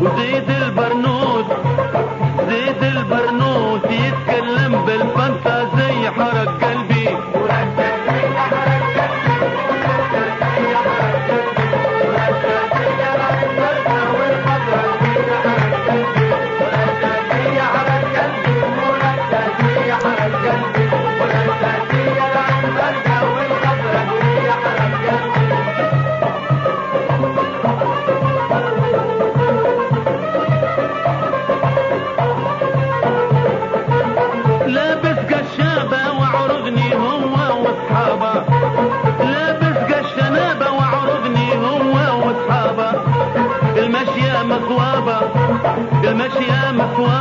de del bar يا مكوابة يا ماشية مكوابة.